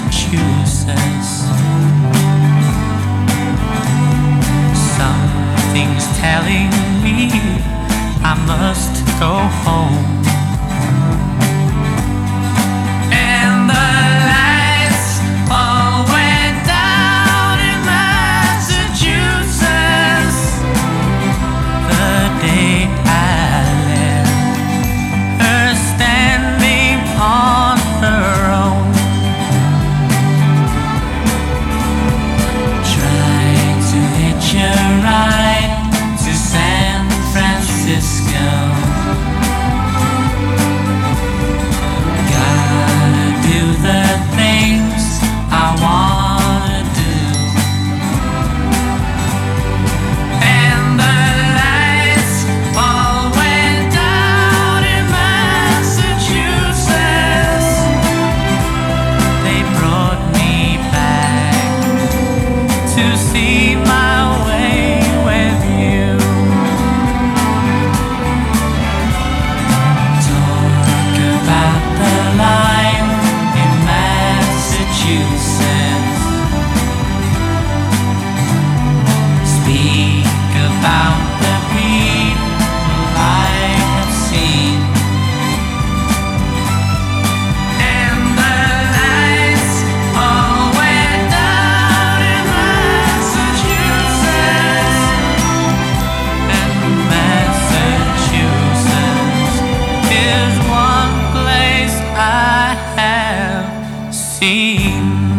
process. Something's telling me I must go home. be dream.